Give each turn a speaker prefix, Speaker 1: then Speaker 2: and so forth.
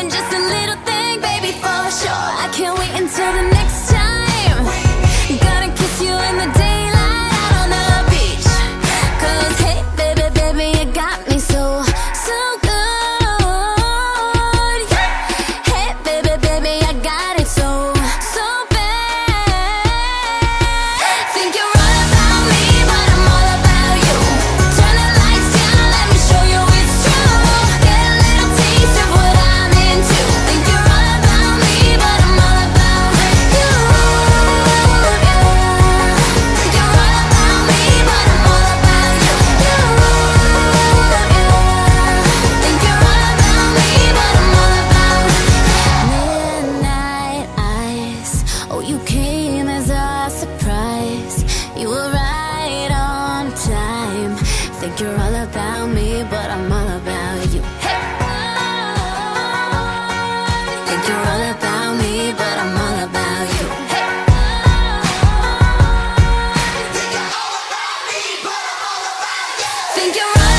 Speaker 1: than just a little thing, baby, for sure. I can't wait until the came as a surprise. You were right on time. Think you're all about me, but I'm all about you. Hey! Think you're all about me, but I'm all about you. Think you're all about me, but I'm all about you. Think you're